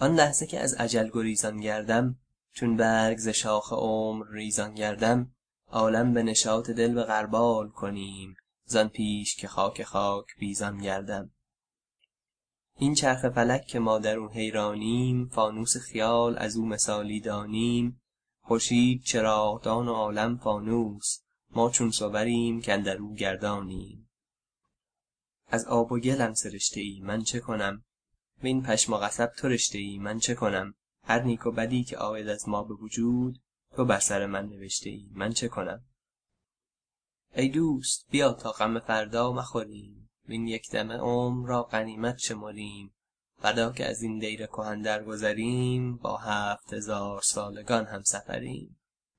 آن لحظه که از اجل گریزان گردم چون برگ ز شاخ عمر ریزان گردم عالم به نشاط دل به غربال کنیم زان پیش که خاک خاک بیزان گردم. این چرخ فلک که ما در او حیرانیم فانوس خیال از او مثالی دانیم. خورشید چراغدان و عالم فانوس ما چون صوریم کاندر او گردانیم. از آب و گلم سرشته ای من چه کنم؟ وین پشم و قصب تو رشته ای من چه کنم؟ هر نیک و بدی که آید از ما به وجود تو بر سر من نوشته ای من چه کنم؟ ای دوست بیا تا غم فردا مخوریم. وین یک دمه عمر را غنیمت شمریم. فردا که از این دیر کهن درگذریم با هفت هزار سالگان همسفریم